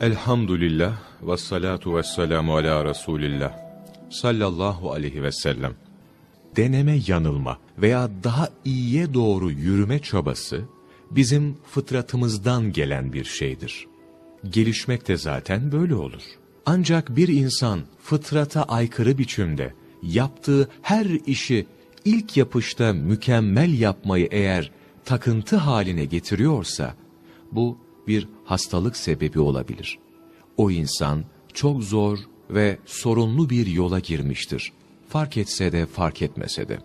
Elhamdülillah ve salatu ve selamu ala Resulillah sallallahu aleyhi ve sellem. Deneme yanılma veya daha iyiye doğru yürüme çabası bizim fıtratımızdan gelen bir şeydir. Gelişmek de zaten böyle olur. Ancak bir insan fıtrata aykırı biçimde yaptığı her işi ilk yapışta mükemmel yapmayı eğer takıntı haline getiriyorsa, bu bir hastalık sebebi olabilir. O insan çok zor ve sorunlu bir yola girmiştir. Fark etse de fark etmese de.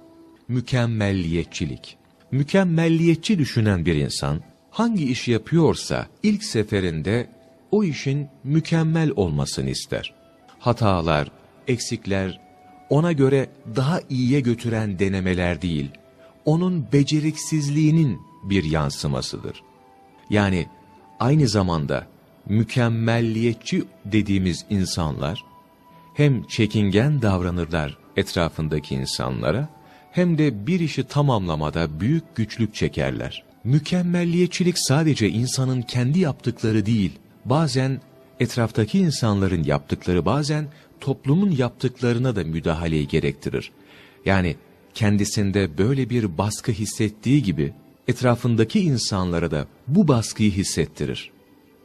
Mükemmelliyetçilik. Mükemmelliyetçi düşünen bir insan hangi iş yapıyorsa ilk seferinde o işin mükemmel olmasını ister. Hatalar, eksikler ona göre daha iyiye götüren denemeler değil, onun beceriksizliğinin bir yansımasıdır. Yani aynı zamanda mükemmelliyetçi dediğimiz insanlar hem çekingen davranırlar etrafındaki insanlara hem de bir işi tamamlamada büyük güçlük çekerler. Mükemmelliyetçilik sadece insanın kendi yaptıkları değil, bazen etraftaki insanların yaptıkları, bazen toplumun yaptıklarına da müdahaleyi gerektirir. Yani kendisinde böyle bir baskı hissettiği gibi etrafındaki insanlara da bu baskıyı hissettirir.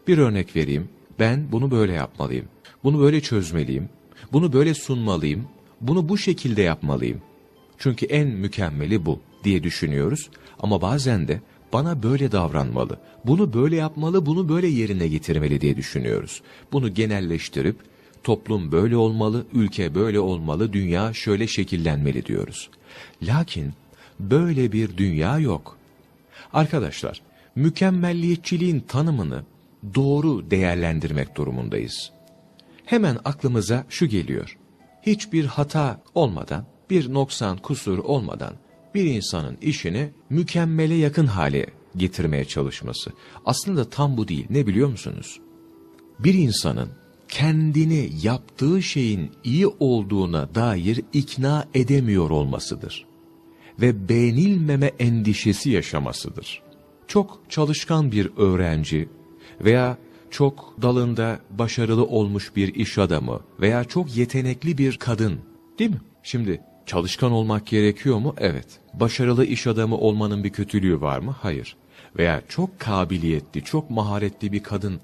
Bir örnek vereyim. Ben bunu böyle yapmalıyım. Bunu böyle çözmeliyim. Bunu böyle sunmalıyım. Bunu bu şekilde yapmalıyım. Çünkü en mükemmeli bu diye düşünüyoruz. Ama bazen de bana böyle davranmalı, bunu böyle yapmalı, bunu böyle yerine getirmeli diye düşünüyoruz. Bunu genelleştirip toplum böyle olmalı, ülke böyle olmalı, dünya şöyle şekillenmeli diyoruz. Lakin böyle bir dünya yok. Arkadaşlar, mükemmelliyetçiliğin tanımını doğru değerlendirmek durumundayız. Hemen aklımıza şu geliyor. Hiçbir hata olmadan, bir noksan kusur olmadan bir insanın işini mükemmele yakın hale getirmeye çalışması. Aslında tam bu değil. Ne biliyor musunuz? Bir insanın kendini yaptığı şeyin iyi olduğuna dair ikna edemiyor olmasıdır. Ve beğenilmeme endişesi yaşamasıdır. Çok çalışkan bir öğrenci veya çok dalında başarılı olmuş bir iş adamı veya çok yetenekli bir kadın değil mi? Şimdi çalışkan olmak gerekiyor mu? Evet. Başarılı iş adamı olmanın bir kötülüğü var mı? Hayır. Veya çok kabiliyetli, çok maharetli bir kadın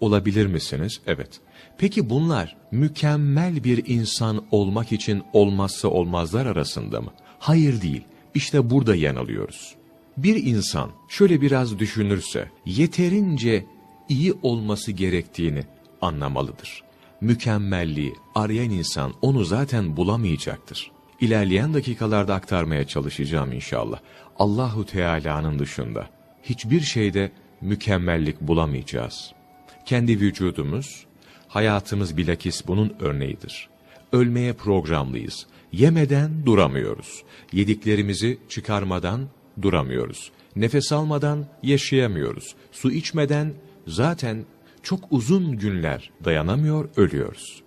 olabilir misiniz? Evet. Peki bunlar mükemmel bir insan olmak için olmazsa olmazlar arasında mı? Hayır değil. İşte burada yanılıyoruz. Bir insan şöyle biraz düşünürse yeterince iyi olması gerektiğini anlamalıdır. Mükemmelliği arayan insan onu zaten bulamayacaktır. İlerleyen dakikalarda aktarmaya çalışacağım inşallah. Allahu Teala'nın dışında hiçbir şeyde mükemmellik bulamayacağız. Kendi vücudumuz, hayatımız bilakis bunun örneğidir. Ölmeye programlıyız. Yemeden duramıyoruz. Yediklerimizi çıkarmadan duramıyoruz. Nefes almadan yaşayamıyoruz. Su içmeden zaten çok uzun günler dayanamıyor, ölüyoruz.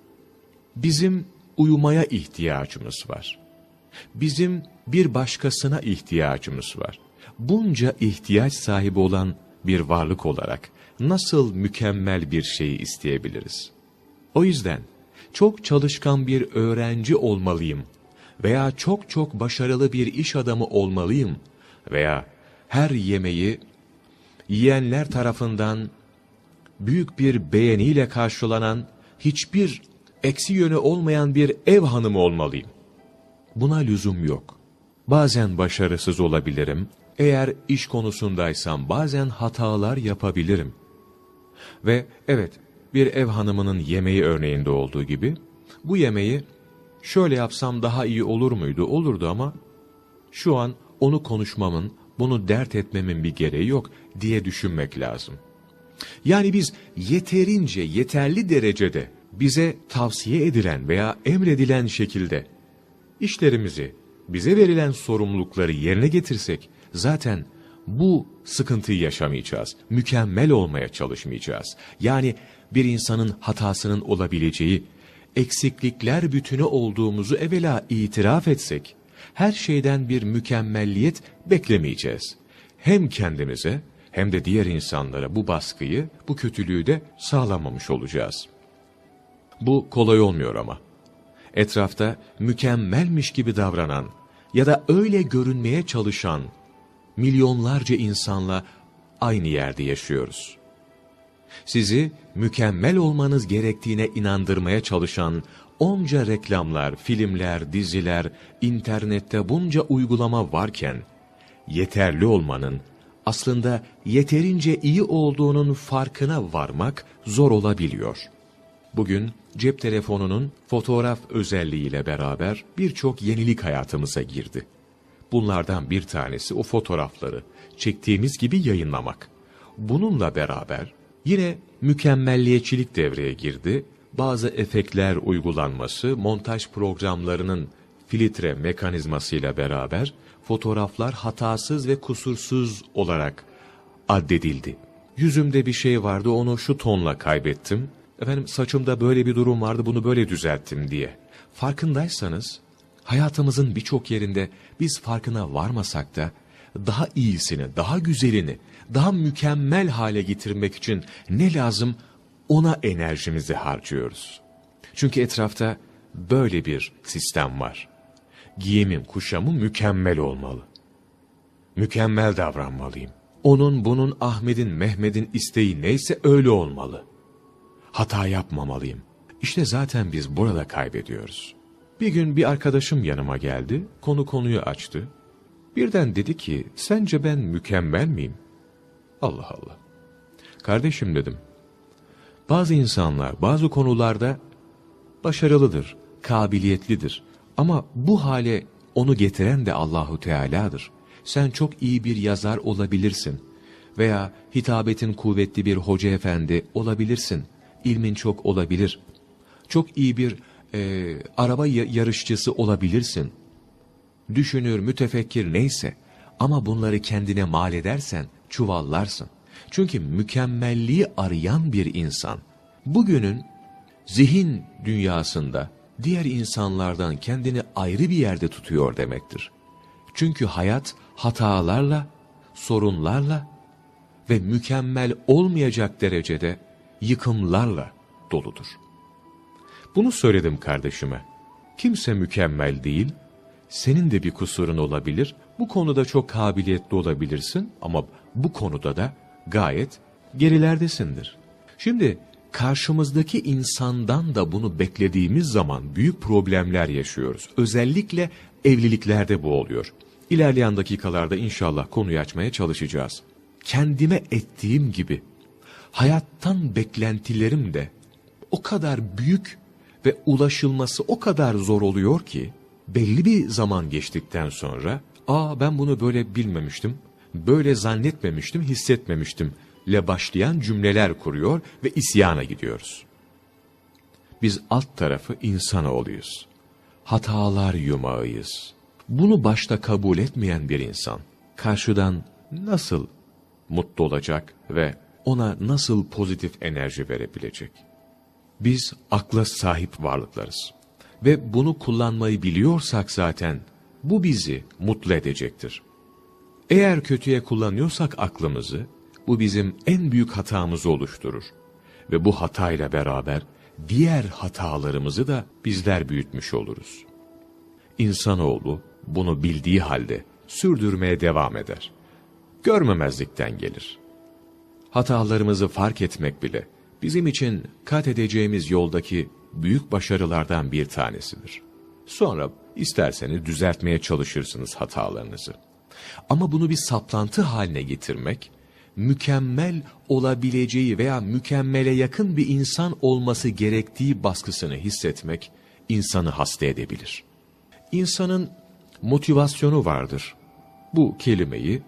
Bizim uyumaya ihtiyacımız var. Bizim bir başkasına ihtiyacımız var. Bunca ihtiyaç sahibi olan bir varlık olarak nasıl mükemmel bir şeyi isteyebiliriz? O yüzden çok çalışkan bir öğrenci olmalıyım veya çok çok başarılı bir iş adamı olmalıyım veya her yemeği yiyenler tarafından büyük bir beğeniyle karşılanan, hiçbir eksi yönü olmayan bir ev hanımı olmalıyım. Buna lüzum yok. Bazen başarısız olabilirim, eğer iş konusundaysam bazen hatalar yapabilirim. Ve evet, bir ev hanımının yemeği örneğinde olduğu gibi, bu yemeği şöyle yapsam daha iyi olur muydu? Olurdu ama şu an onu konuşmamın, bunu dert etmemin bir gereği yok diye düşünmek lazım. Yani biz yeterince, yeterli derecede bize tavsiye edilen veya emredilen şekilde işlerimizi, bize verilen sorumlulukları yerine getirsek zaten bu sıkıntıyı yaşamayacağız. Mükemmel olmaya çalışmayacağız. Yani bir insanın hatasının olabileceği, eksiklikler bütünü olduğumuzu evvela itiraf etsek, her şeyden bir mükemmelliyet beklemeyeceğiz. Hem kendimize hem de diğer insanlara bu baskıyı, bu kötülüğü de sağlamamış olacağız. Bu kolay olmuyor ama. Etrafta mükemmelmiş gibi davranan ya da öyle görünmeye çalışan milyonlarca insanla aynı yerde yaşıyoruz. Sizi mükemmel olmanız gerektiğine inandırmaya çalışan onca reklamlar, filmler, diziler, internette bunca uygulama varken, yeterli olmanın, aslında yeterince iyi olduğunun farkına varmak zor olabiliyor. Bugün cep telefonunun fotoğraf özelliğiyle beraber birçok yenilik hayatımıza girdi. Bunlardan bir tanesi o fotoğrafları çektiğimiz gibi yayınlamak. Bununla beraber yine mükemmelliyetçilik devreye girdi. Bazı efektler uygulanması, montaj programlarının filtre mekanizmasıyla beraber fotoğraflar hatasız ve kusursuz olarak addedildi. Yüzümde bir şey vardı onu şu tonla kaybettim. Efendim saçımda böyle bir durum vardı bunu böyle düzelttim diye. Farkındaysanız hayatımızın birçok yerinde biz farkına varmasak da daha iyisini, daha güzelini, daha mükemmel hale getirmek için ne lazım ona enerjimizi harcıyoruz. Çünkü etrafta böyle bir sistem var. Giyimim, kuşamım mükemmel olmalı. Mükemmel davranmalıyım. Onun, bunun, Ahmet'in, Mehmet'in isteği neyse öyle olmalı. Hata yapmamalıyım. İşte zaten biz burada kaybediyoruz. Bir gün bir arkadaşım yanıma geldi, konu konuyu açtı. Birden dedi ki, sence ben mükemmel miyim? Allah Allah. Kardeşim dedim, bazı insanlar bazı konularda başarılıdır, kabiliyetlidir. Ama bu hale onu getiren de Allahu Teala'dır. Sen çok iyi bir yazar olabilirsin veya hitabetin kuvvetli bir hoca efendi olabilirsin. İlmin çok olabilir. Çok iyi bir e, araba yarışçısı olabilirsin. Düşünür, mütefekkir neyse ama bunları kendine mal edersen çuvallarsın. Çünkü mükemmelliği arayan bir insan, bugünün zihin dünyasında diğer insanlardan kendini ayrı bir yerde tutuyor demektir. Çünkü hayat hatalarla, sorunlarla ve mükemmel olmayacak derecede yıkımlarla doludur. Bunu söyledim kardeşime. Kimse mükemmel değil, senin de bir kusurun olabilir, bu konuda çok kabiliyetli olabilirsin ama bu konuda da gayet gerilerdesindir. Şimdi karşımızdaki insandan da bunu beklediğimiz zaman büyük problemler yaşıyoruz. Özellikle evliliklerde bu oluyor. İlerleyen dakikalarda inşallah konuyu açmaya çalışacağız. Kendime ettiğim gibi hayattan beklentilerim de o kadar büyük ve ulaşılması o kadar zor oluyor ki belli bir zaman geçtikten sonra ''Aa ben bunu böyle bilmemiştim, böyle zannetmemiştim, hissetmemiştim.'' ile başlayan cümleler kuruyor ve isyana gidiyoruz. Biz alt tarafı insanoğluyuz. Hatalar yumağıyız. Bunu başta kabul etmeyen bir insan, karşıdan nasıl mutlu olacak ve ona nasıl pozitif enerji verebilecek? Biz akla sahip varlıklarız. Ve bunu kullanmayı biliyorsak zaten bu bizi mutlu edecektir. Eğer kötüye kullanıyorsak aklımızı, bu bizim en büyük hatamızı oluşturur. Ve bu hatayla beraber diğer hatalarımızı da bizler büyütmüş oluruz. İnsanoğlu bunu bildiği halde sürdürmeye devam eder. Görmemezlikten gelir. Hatalarımızı fark etmek bile bizim için kat edeceğimiz yoldaki büyük başarılardan bir tanesidir. Sonra isterseniz düzeltmeye çalışırsınız hatalarınızı. Ama bunu bir saplantı haline getirmek, mükemmel olabileceği veya mükemmele yakın bir insan olması gerektiği baskısını hissetmek insanı hasta edebilir. İnsanın motivasyonu vardır. Bu kelimeyi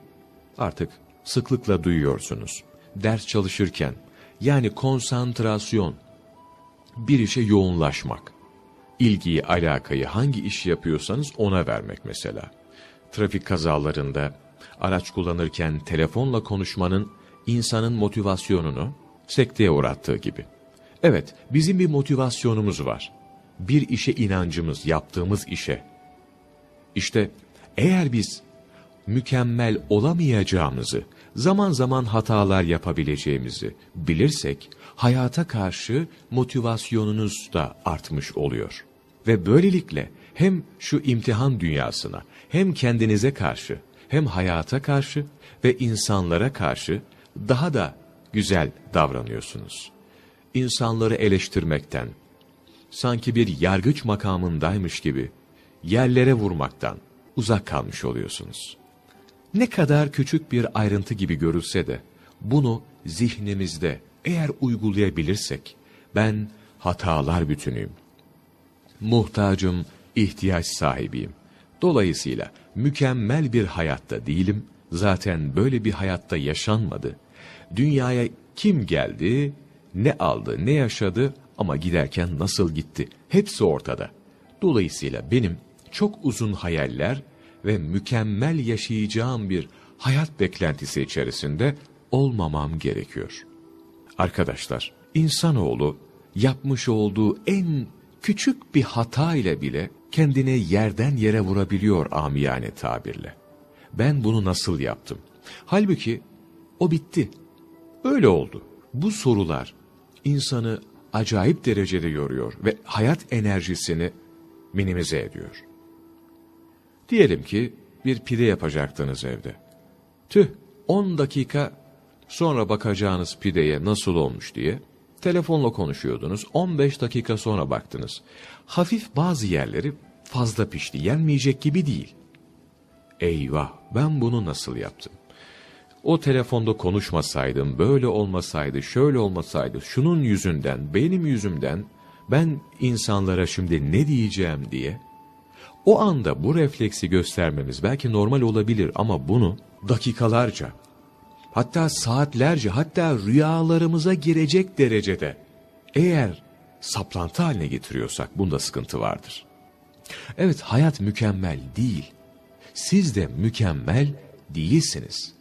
artık sıklıkla duyuyorsunuz. Ders çalışırken yani konsantrasyon, bir işe yoğunlaşmak, ilgiyi, alakayı hangi iş yapıyorsanız ona vermek mesela. Trafik kazalarında araç kullanırken telefonla konuşmanın insanın motivasyonunu sekteye uğrattığı gibi. Evet, bizim bir motivasyonumuz var. Bir işe inancımız, yaptığımız işe. İşte eğer biz mükemmel olamayacağımızı, zaman zaman hatalar yapabileceğimizi bilirsek, hayata karşı motivasyonunuz da artmış oluyor. Ve böylelikle hem şu imtihan dünyasına, hem kendinize karşı, hem hayata karşı ve insanlara karşı daha da güzel davranıyorsunuz. İnsanları eleştirmekten, sanki bir yargıç makamındaymış gibi yerlere vurmaktan uzak kalmış oluyorsunuz. Ne kadar küçük bir ayrıntı gibi görülse de bunu zihnimizde eğer uygulayabilirsek ben hatalar bütünüyüm. Muhtacım, ihtiyaç sahibiyim. Dolayısıyla mükemmel bir hayatta değilim. Zaten böyle bir hayatta yaşanmadı. Dünyaya kim geldi, ne aldı, ne yaşadı ama giderken nasıl gitti? Hepsi ortada. Dolayısıyla benim çok uzun hayaller ve mükemmel yaşayacağım bir hayat beklentisi içerisinde olmamam gerekiyor. Arkadaşlar, insanoğlu yapmış olduğu en küçük bir hata ile bile kendini yerden yere vurabiliyor amiyane tabirle. Ben bunu nasıl yaptım? Halbuki o bitti. Öyle oldu. Bu sorular insanı acayip derecede yoruyor ve hayat enerjisini minimize ediyor. Diyelim ki bir pide yapacaktınız evde. Tüh 10 dakika sonra bakacağınız pideye nasıl olmuş diye telefonla konuşuyordunuz. 15 dakika sonra baktınız. Hafif bazı yerleri fazla pişti. Yenmeyecek gibi değil. Eyvah ben bunu nasıl yaptım? O telefonda konuşmasaydım, böyle olmasaydı, şöyle olmasaydı, şunun yüzünden, benim yüzümden ben insanlara şimdi ne diyeceğim diye o anda bu refleksi göstermemiz belki normal olabilir ama bunu dakikalarca, hatta saatlerce, hatta rüyalarımıza girecek derecede eğer saplantı haline getiriyorsak bunda sıkıntı vardır. Evet hayat mükemmel değil. Siz de mükemmel değilsiniz.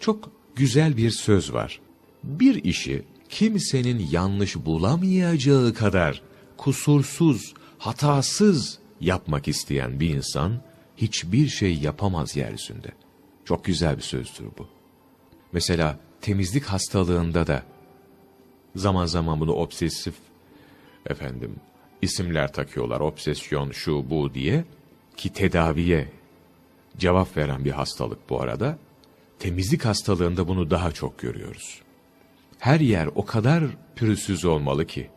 Çok güzel bir söz var. Bir işi kimsenin yanlış bulamayacağı kadar kusursuz, hatasız yapmak isteyen bir insan hiçbir şey yapamaz yeryüzünde. Çok güzel bir sözdür bu. Mesela temizlik hastalığında da zaman zaman bunu obsesif efendim isimler takıyorlar. Obsesyon şu bu diye ki tedaviye cevap veren bir hastalık bu arada. Temizlik hastalığında bunu daha çok görüyoruz. Her yer o kadar pürüzsüz olmalı ki.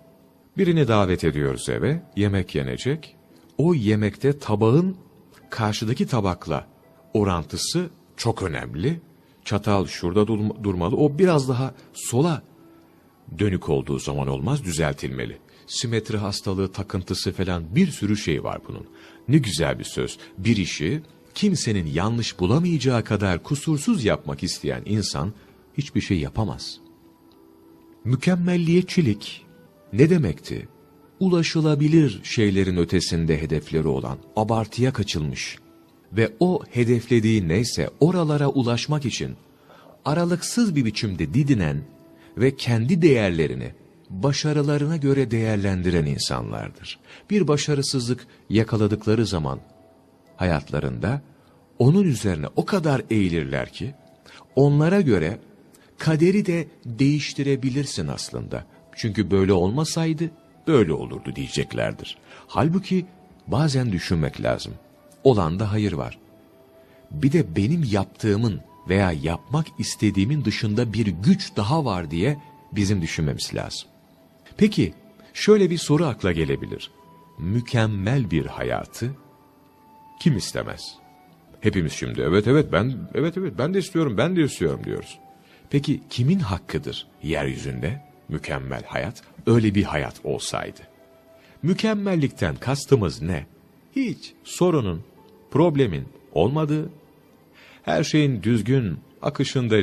Birini davet ediyoruz eve, yemek yenecek. O yemekte tabağın karşıdaki tabakla orantısı çok önemli. Çatal şurada durmalı. O biraz daha sola dönük olduğu zaman olmaz, düzeltilmeli. Simetri hastalığı, takıntısı falan bir sürü şey var bunun. Ne güzel bir söz. Bir işi kimsenin yanlış bulamayacağı kadar kusursuz yapmak isteyen insan hiçbir şey yapamaz. Mükemmelliyetçilik ne demekti? Ulaşılabilir şeylerin ötesinde hedefleri olan, abartıya kaçılmış ve o hedeflediği neyse oralara ulaşmak için aralıksız bir biçimde didinen ve kendi değerlerini başarılarına göre değerlendiren insanlardır. Bir başarısızlık yakaladıkları zaman hayatlarında onun üzerine o kadar eğilirler ki onlara göre kaderi de değiştirebilirsin aslında. Çünkü böyle olmasaydı böyle olurdu diyeceklerdir. Halbuki bazen düşünmek lazım. Olan da hayır var. Bir de benim yaptığımın veya yapmak istediğimin dışında bir güç daha var diye bizim düşünmemiz lazım. Peki şöyle bir soru akla gelebilir. Mükemmel bir hayatı kim istemez? Hepimiz şimdi evet evet ben evet evet ben de istiyorum ben de istiyorum diyoruz. Peki kimin hakkıdır yeryüzünde mükemmel hayat? Öyle bir hayat olsaydı. Mükemmellikten kastımız ne? Hiç sorunun, problemin olmadığı, her şeyin düzgün akışında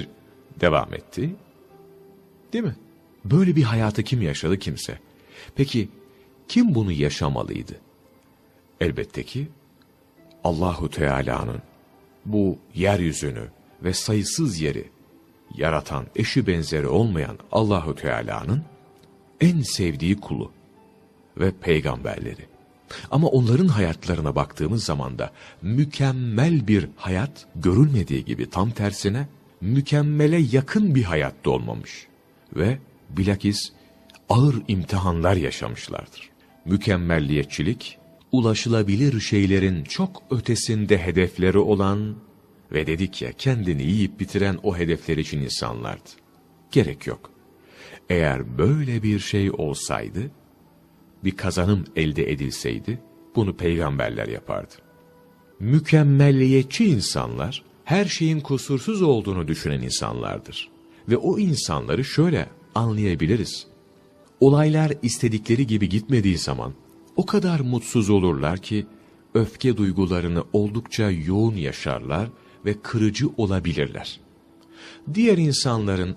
devam etti. Değil mi? Böyle bir hayatı kim yaşadı kimse? Peki kim bunu yaşamalıydı? Elbette ki Allahu Teala'nın bu yeryüzünü ve sayısız yeri yaratan eşi benzeri olmayan Allahu Teala'nın en sevdiği kulu ve peygamberleri. Ama onların hayatlarına baktığımız zaman da mükemmel bir hayat görülmediği gibi tam tersine mükemmele yakın bir hayat da olmamış. Ve bilakis ağır imtihanlar yaşamışlardır. Mükemmelliyetçilik, ulaşılabilir şeylerin çok ötesinde hedefleri olan ve dedik ya kendini yiyip bitiren o hedefler için insanlardı. Gerek yok. Eğer böyle bir şey olsaydı, bir kazanım elde edilseydi, bunu peygamberler yapardı. Mükemmelliyetçi insanlar, her şeyin kusursuz olduğunu düşünen insanlardır. Ve o insanları şöyle anlayabiliriz. Olaylar istedikleri gibi gitmediği zaman, o kadar mutsuz olurlar ki, öfke duygularını oldukça yoğun yaşarlar ve kırıcı olabilirler. Diğer insanların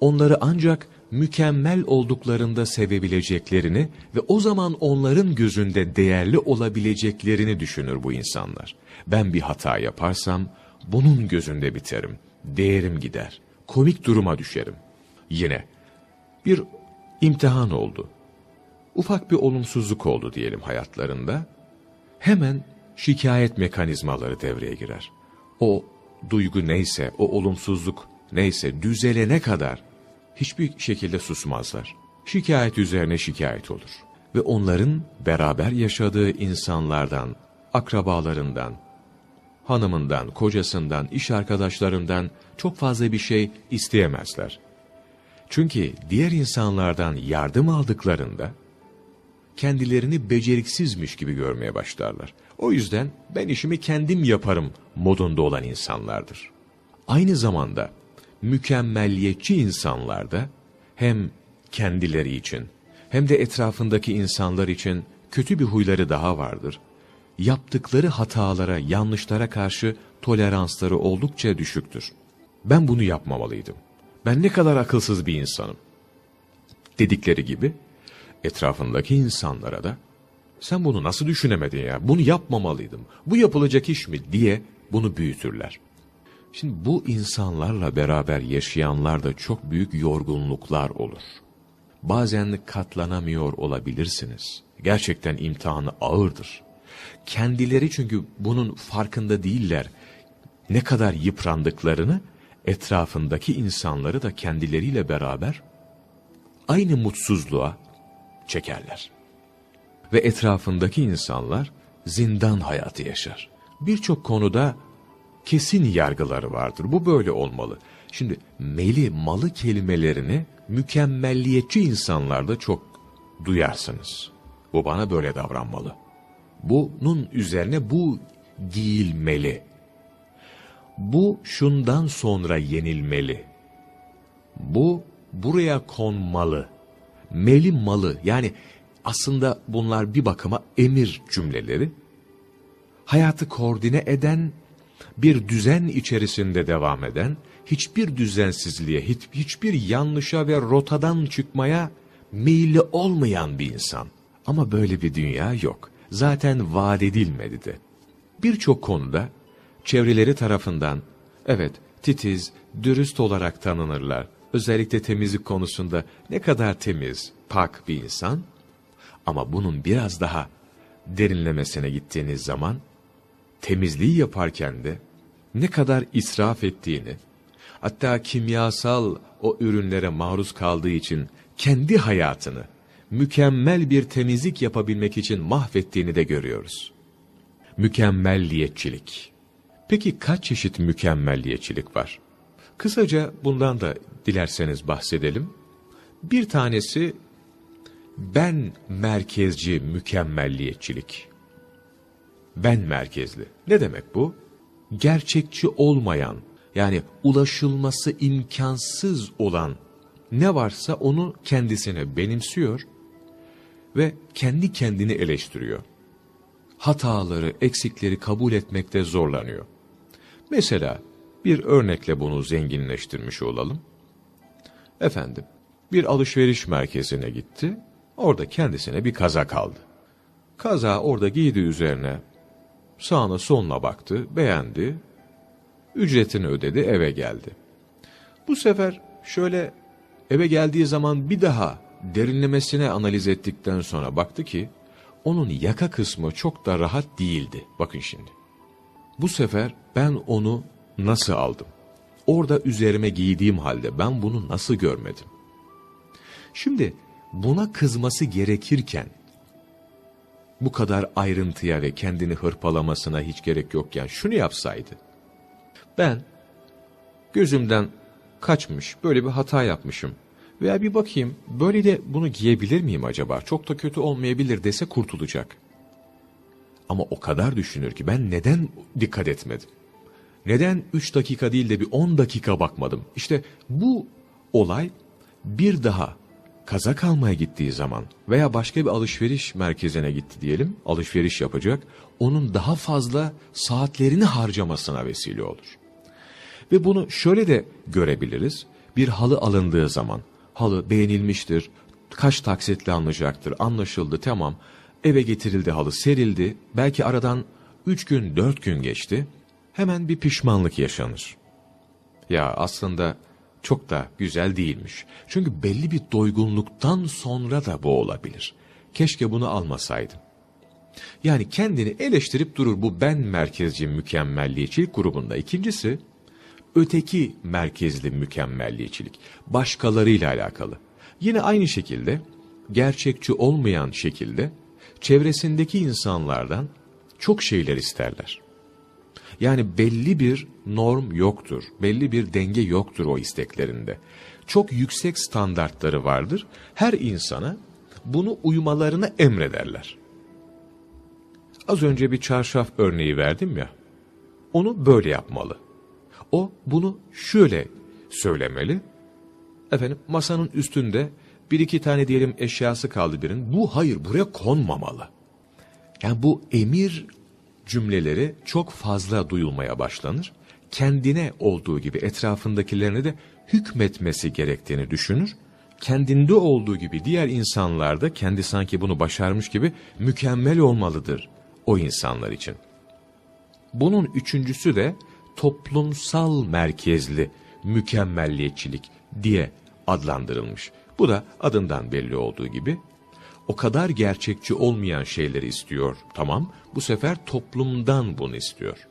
onları ancak mükemmel olduklarında sevebileceklerini ve o zaman onların gözünde değerli olabileceklerini düşünür bu insanlar. Ben bir hata yaparsam bunun gözünde biterim, değerim gider, komik duruma düşerim. Yine bir imtihan oldu. Ufak bir olumsuzluk oldu diyelim hayatlarında. Hemen şikayet mekanizmaları devreye girer. O duygu neyse, o olumsuzluk neyse düzelene kadar hiçbir şekilde susmazlar. Şikayet üzerine şikayet olur. Ve onların beraber yaşadığı insanlardan, akrabalarından, hanımından, kocasından, iş arkadaşlarından çok fazla bir şey isteyemezler. Çünkü diğer insanlardan yardım aldıklarında kendilerini beceriksizmiş gibi görmeye başlarlar. O yüzden ben işimi kendim yaparım modunda olan insanlardır. Aynı zamanda mükemmelliyetçi insanlarda hem kendileri için hem de etrafındaki insanlar için kötü bir huyları daha vardır. Yaptıkları hatalara, yanlışlara karşı toleransları oldukça düşüktür. Ben bunu yapmamalıydım. Ben ne kadar akılsız bir insanım. Dedikleri gibi etrafındaki insanlara da sen bunu nasıl düşünemedin ya, bunu yapmamalıydım, bu yapılacak iş mi diye bunu büyütürler. Şimdi bu insanlarla beraber yaşayanlarda çok büyük yorgunluklar olur. Bazen katlanamıyor olabilirsiniz. Gerçekten imtihanı ağırdır. Kendileri çünkü bunun farkında değiller. Ne kadar yıprandıklarını etrafındaki insanları da kendileriyle beraber aynı mutsuzluğa çekerler. Ve etrafındaki insanlar zindan hayatı yaşar. Birçok konuda kesin yargıları vardır. Bu böyle olmalı. Şimdi meli, malı kelimelerini mükemmelliyetçi insanlarda çok duyarsınız. Bu bana böyle davranmalı. Bunun üzerine bu giyilmeli. Bu şundan sonra yenilmeli. Bu buraya konmalı. Meli malı yani aslında bunlar bir bakıma emir cümleleri. Hayatı koordine eden bir düzen içerisinde devam eden, hiçbir düzensizliğe, hiç, hiçbir yanlışa ve rotadan çıkmaya meyilli olmayan bir insan. Ama böyle bir dünya yok. Zaten vaat edilmedi de. Birçok konuda çevreleri tarafından, evet titiz, dürüst olarak tanınırlar. Özellikle temizlik konusunda ne kadar temiz, pak bir insan. Ama bunun biraz daha derinlemesine gittiğiniz zaman, temizliği yaparken de ne kadar israf ettiğini, hatta kimyasal o ürünlere maruz kaldığı için kendi hayatını mükemmel bir temizlik yapabilmek için mahvettiğini de görüyoruz. Mükemmelliyetçilik. Peki kaç çeşit mükemmelliyetçilik var? Kısaca bundan da dilerseniz bahsedelim. Bir tanesi ben merkezci mükemmelliyetçilik. Ben merkezli. Ne demek bu? Gerçekçi olmayan, yani ulaşılması imkansız olan ne varsa onu kendisine benimsiyor ve kendi kendini eleştiriyor. Hataları, eksikleri kabul etmekte zorlanıyor. Mesela bir örnekle bunu zenginleştirmiş olalım. Efendim, bir alışveriş merkezine gitti, orada kendisine bir kazak aldı. Kaza orada giydi üzerine, Sağına soluna baktı, beğendi, ücretini ödedi, eve geldi. Bu sefer şöyle eve geldiği zaman bir daha derinlemesine analiz ettikten sonra baktı ki, onun yaka kısmı çok da rahat değildi. Bakın şimdi. Bu sefer ben onu nasıl aldım? Orada üzerime giydiğim halde ben bunu nasıl görmedim? Şimdi buna kızması gerekirken bu kadar ayrıntıya ve kendini hırpalamasına hiç gerek yokken şunu yapsaydı. Ben gözümden kaçmış böyle bir hata yapmışım. Veya bir bakayım böyle de bunu giyebilir miyim acaba? Çok da kötü olmayabilir dese kurtulacak. Ama o kadar düşünür ki ben neden dikkat etmedim? Neden 3 dakika değil de bir 10 dakika bakmadım? İşte bu olay bir daha kazak almaya gittiği zaman veya başka bir alışveriş merkezine gitti diyelim, alışveriş yapacak, onun daha fazla saatlerini harcamasına vesile olur. Ve bunu şöyle de görebiliriz. Bir halı alındığı zaman, halı beğenilmiştir, kaç taksitle alınacaktır, anlaşıldı, tamam, eve getirildi halı, serildi, belki aradan 3 gün, 4 gün geçti, hemen bir pişmanlık yaşanır. Ya aslında çok da güzel değilmiş. Çünkü belli bir doygunluktan sonra da bu olabilir. Keşke bunu almasaydım. Yani kendini eleştirip durur bu ben merkezci mükemmelliyetçilik grubunda. İkincisi, öteki merkezli mükemmelliyetçilik. Başkalarıyla alakalı. Yine aynı şekilde, gerçekçi olmayan şekilde, çevresindeki insanlardan çok şeyler isterler. Yani belli bir norm yoktur, belli bir denge yoktur o isteklerinde. Çok yüksek standartları vardır. Her insana bunu uymalarını emrederler. Az önce bir çarşaf örneği verdim ya, onu böyle yapmalı. O bunu şöyle söylemeli. Efendim masanın üstünde bir iki tane diyelim eşyası kaldı birinin. Bu hayır buraya konmamalı. Yani bu emir cümleleri çok fazla duyulmaya başlanır. Kendine olduğu gibi etrafındakilerine de hükmetmesi gerektiğini düşünür. Kendinde olduğu gibi diğer insanlarda kendi sanki bunu başarmış gibi mükemmel olmalıdır o insanlar için. Bunun üçüncüsü de toplumsal merkezli mükemmelliyetçilik diye adlandırılmış. Bu da adından belli olduğu gibi o kadar gerçekçi olmayan şeyleri istiyor. Tamam, bu sefer toplumdan bunu istiyor.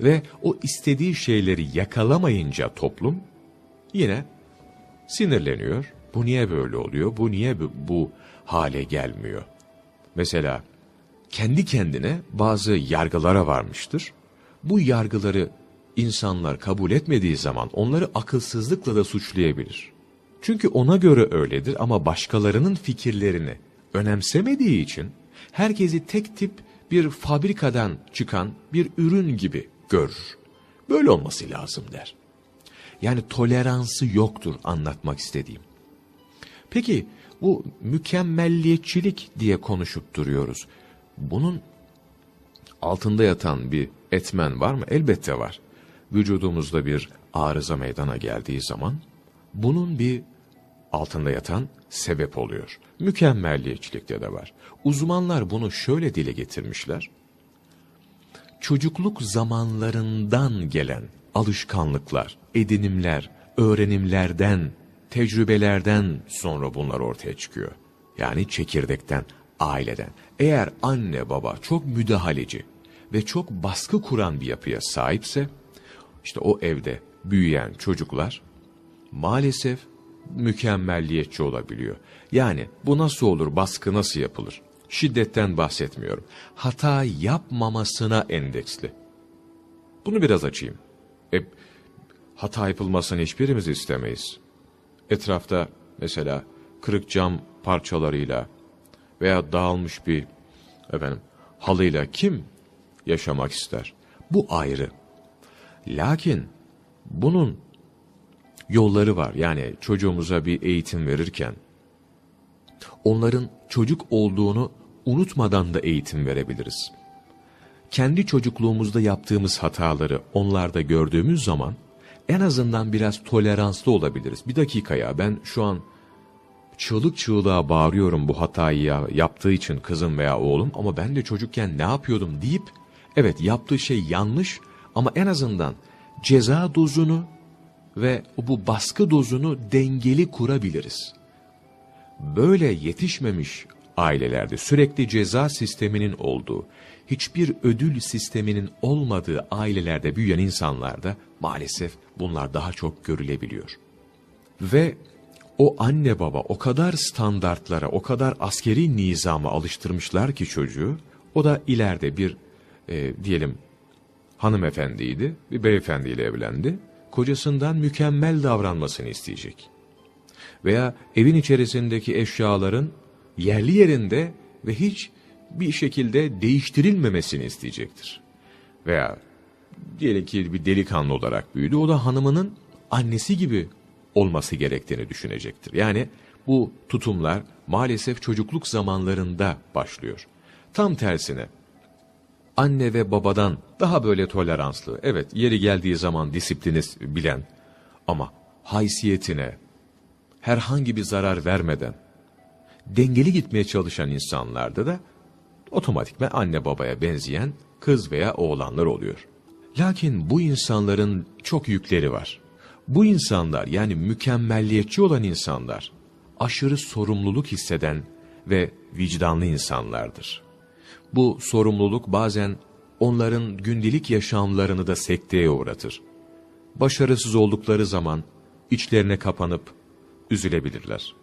Ve o istediği şeyleri yakalamayınca toplum yine sinirleniyor. Bu niye böyle oluyor? Bu niye bu, bu hale gelmiyor? Mesela kendi kendine bazı yargılara varmıştır. Bu yargıları insanlar kabul etmediği zaman onları akılsızlıkla da suçlayabilir. Çünkü ona göre öyledir ama başkalarının fikirlerini önemsemediği için herkesi tek tip bir fabrikadan çıkan bir ürün gibi görür. Böyle olması lazım der. Yani toleransı yoktur anlatmak istediğim. Peki bu mükemmelliyetçilik diye konuşup duruyoruz. Bunun altında yatan bir etmen var mı? Elbette var. Vücudumuzda bir arıza meydana geldiği zaman bunun bir altında yatan sebep oluyor. Mükemmelliyetçilikte de var. Uzmanlar bunu şöyle dile getirmişler. Çocukluk zamanlarından gelen alışkanlıklar, edinimler, öğrenimlerden, tecrübelerden sonra bunlar ortaya çıkıyor. Yani çekirdekten, aileden. Eğer anne baba çok müdahaleci ve çok baskı kuran bir yapıya sahipse, işte o evde büyüyen çocuklar maalesef mükemmelliyetçi olabiliyor. Yani bu nasıl olur, baskı nasıl yapılır? Şiddetten bahsetmiyorum. Hata yapmamasına endeksli. Bunu biraz açayım. E, hata yapılmasını hiçbirimiz istemeyiz. Etrafta mesela kırık cam parçalarıyla veya dağılmış bir efendim halıyla kim yaşamak ister? Bu ayrı. Lakin bunun yolları var. Yani çocuğumuza bir eğitim verirken onların çocuk olduğunu unutmadan da eğitim verebiliriz. Kendi çocukluğumuzda yaptığımız hataları onlarda gördüğümüz zaman en azından biraz toleranslı olabiliriz. Bir dakika ya ben şu an çığlık çığlığa bağırıyorum bu hatayı ya, yaptığı için kızım veya oğlum ama ben de çocukken ne yapıyordum deyip evet yaptığı şey yanlış ama en azından ceza dozunu ve bu baskı dozunu dengeli kurabiliriz. Böyle yetişmemiş ailelerde sürekli ceza sisteminin olduğu, hiçbir ödül sisteminin olmadığı ailelerde büyüyen insanlarda maalesef bunlar daha çok görülebiliyor. Ve o anne baba o kadar standartlara, o kadar askeri nizama alıştırmışlar ki çocuğu, o da ileride bir e, diyelim hanımefendiydi, bir beyefendiyle evlendi, kocasından mükemmel davranmasını isteyecek. Veya evin içerisindeki eşyaların yerli yerinde ve hiç bir şekilde değiştirilmemesini isteyecektir. Veya diyelim ki bir delikanlı olarak büyüdü, o da hanımının annesi gibi olması gerektiğini düşünecektir. Yani bu tutumlar maalesef çocukluk zamanlarında başlıyor. Tam tersine anne ve babadan daha böyle toleranslı, evet yeri geldiği zaman disiplini bilen ama haysiyetine herhangi bir zarar vermeden dengeli gitmeye çalışan insanlarda da otomatikman anne babaya benzeyen kız veya oğlanlar oluyor. Lakin bu insanların çok yükleri var. Bu insanlar yani mükemmelliyetçi olan insanlar aşırı sorumluluk hisseden ve vicdanlı insanlardır. Bu sorumluluk bazen onların gündelik yaşamlarını da sekteye uğratır. Başarısız oldukları zaman içlerine kapanıp üzülebilirler.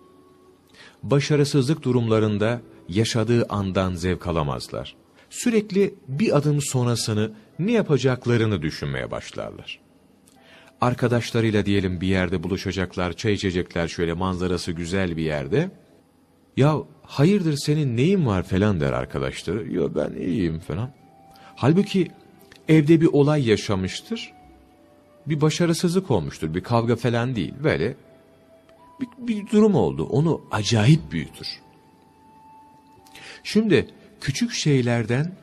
Başarısızlık durumlarında yaşadığı andan zevk alamazlar. Sürekli bir adım sonrasını ne yapacaklarını düşünmeye başlarlar. Arkadaşlarıyla diyelim bir yerde buluşacaklar, çay içecekler şöyle manzarası güzel bir yerde. Ya hayırdır senin neyin var falan der arkadaşları. Yo ben iyiyim falan. Halbuki evde bir olay yaşamıştır. Bir başarısızlık olmuştur. Bir kavga falan değil. Böyle bir, bir durum oldu. Onu acayip büyütür. Şimdi küçük şeylerden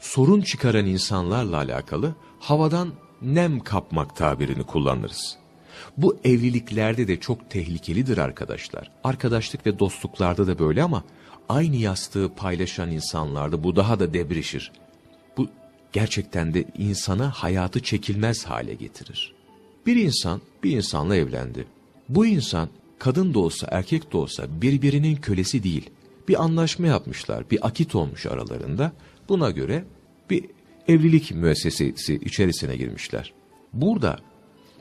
sorun çıkaran insanlarla alakalı havadan nem kapmak tabirini kullanırız. Bu evliliklerde de çok tehlikelidir arkadaşlar. Arkadaşlık ve dostluklarda da böyle ama aynı yastığı paylaşan insanlarda bu daha da debrişir. Bu gerçekten de insana hayatı çekilmez hale getirir. Bir insan bir insanla evlendi. Bu insan kadın da olsa erkek de olsa birbirinin kölesi değil. Bir anlaşma yapmışlar, bir akit olmuş aralarında. Buna göre bir evlilik müessesesi içerisine girmişler. Burada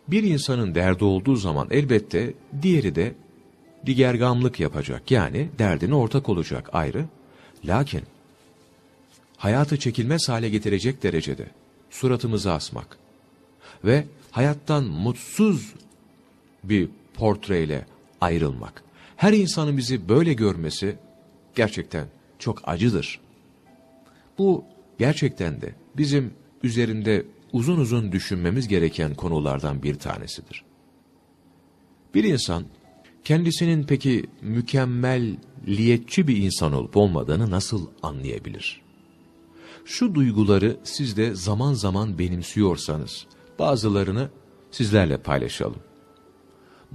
bir insanın derdi olduğu zaman elbette diğeri de digergamlık yapacak. Yani derdine ortak olacak ayrı. Lakin hayatı çekilmez hale getirecek derecede suratımızı asmak ve hayattan mutsuz bir portreyle ayrılmak. Her insanın bizi böyle görmesi gerçekten çok acıdır. Bu gerçekten de bizim üzerinde uzun uzun düşünmemiz gereken konulardan bir tanesidir. Bir insan kendisinin peki mükemmelliyetçi bir insan olup olmadığını nasıl anlayabilir? Şu duyguları siz de zaman zaman benimsiyorsanız bazılarını sizlerle paylaşalım.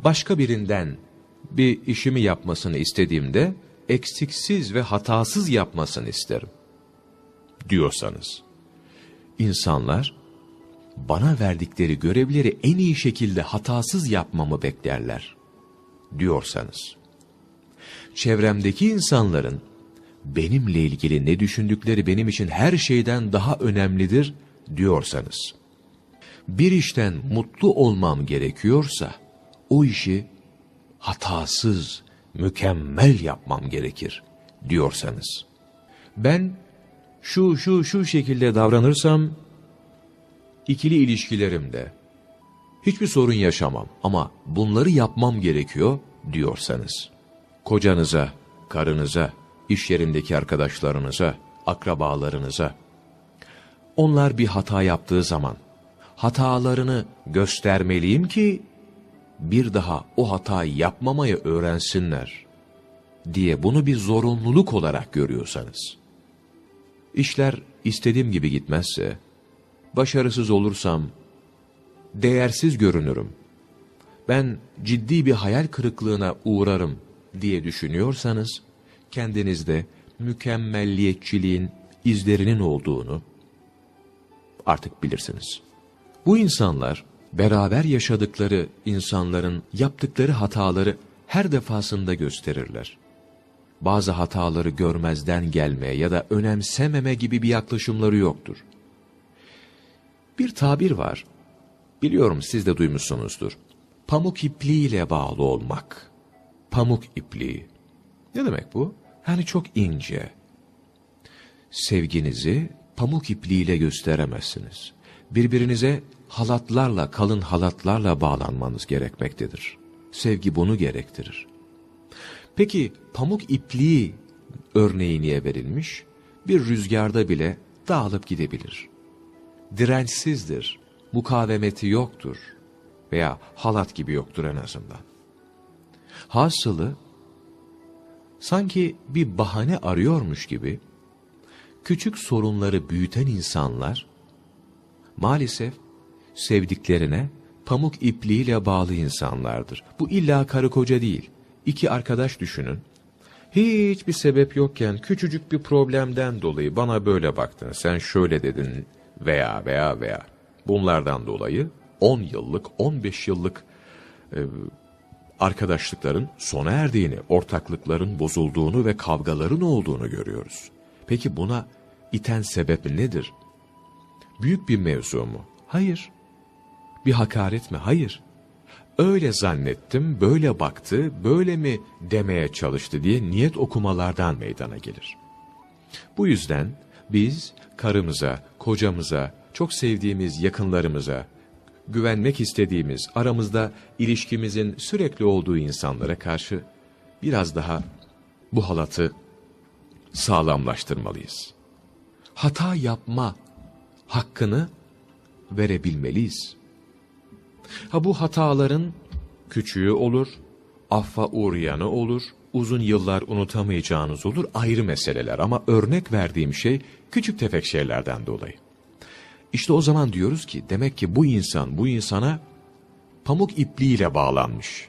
Başka birinden bir işimi yapmasını istediğimde eksiksiz ve hatasız yapmasını isterim diyorsanız. İnsanlar bana verdikleri görevleri en iyi şekilde hatasız yapmamı beklerler diyorsanız. Çevremdeki insanların benimle ilgili ne düşündükleri benim için her şeyden daha önemlidir diyorsanız. Bir işten mutlu olmam gerekiyorsa o işi hatasız, mükemmel yapmam gerekir diyorsanız. Ben şu şu şu şekilde davranırsam ikili ilişkilerimde hiçbir sorun yaşamam ama bunları yapmam gerekiyor diyorsanız kocanıza, karınıza, iş yerindeki arkadaşlarınıza, akrabalarınıza onlar bir hata yaptığı zaman hatalarını göstermeliyim ki bir daha o hatayı yapmamayı öğrensinler diye bunu bir zorunluluk olarak görüyorsanız işler istediğim gibi gitmezse, başarısız olursam, değersiz görünürüm, ben ciddi bir hayal kırıklığına uğrarım diye düşünüyorsanız, kendinizde mükemmelliyetçiliğin izlerinin olduğunu artık bilirsiniz. Bu insanlar, beraber yaşadıkları insanların yaptıkları hataları her defasında gösterirler. bazı hataları görmezden gelme ya da önemsememe gibi bir yaklaşımları yoktur. Bir tabir var. Biliyorum siz de duymuşsunuzdur. Pamuk ipliğiyle bağlı olmak. Pamuk ipliği. Ne demek bu? Yani çok ince. Sevginizi pamuk ipliğiyle gösteremezsiniz. Birbirinize halatlarla, kalın halatlarla bağlanmanız gerekmektedir. Sevgi bunu gerektirir. Peki pamuk ipliği örneği niye verilmiş? Bir rüzgarda bile dağılıp gidebilir. Dirençsizdir, mukavemeti yoktur veya halat gibi yoktur en azından. Hasılı, sanki bir bahane arıyormuş gibi, küçük sorunları büyüten insanlar, maalesef sevdiklerine pamuk ipliğiyle bağlı insanlardır. Bu illa karı koca değil. İki arkadaş düşünün. Hiçbir sebep yokken küçücük bir problemden dolayı bana böyle baktın, sen şöyle dedin veya veya veya bunlardan dolayı 10 yıllık, 15 yıllık e, arkadaşlıkların sona erdiğini, ortaklıkların bozulduğunu ve kavgaların olduğunu görüyoruz. Peki buna iten sebep nedir? Büyük bir mevzu mu? Hayır. Bir hakaret mi? Hayır. Öyle zannettim, böyle baktı, böyle mi demeye çalıştı diye niyet okumalardan meydana gelir. Bu yüzden biz karımıza, kocamıza, çok sevdiğimiz yakınlarımıza, güvenmek istediğimiz, aramızda ilişkimizin sürekli olduğu insanlara karşı biraz daha bu halatı sağlamlaştırmalıyız. Hata yapma hakkını verebilmeliyiz. Ha bu hataların küçüğü olur, affa uğrayanı olur, uzun yıllar unutamayacağınız olur ayrı meseleler ama örnek verdiğim şey küçük tefek şeylerden dolayı. İşte o zaman diyoruz ki demek ki bu insan bu insana pamuk ipliğiyle bağlanmış.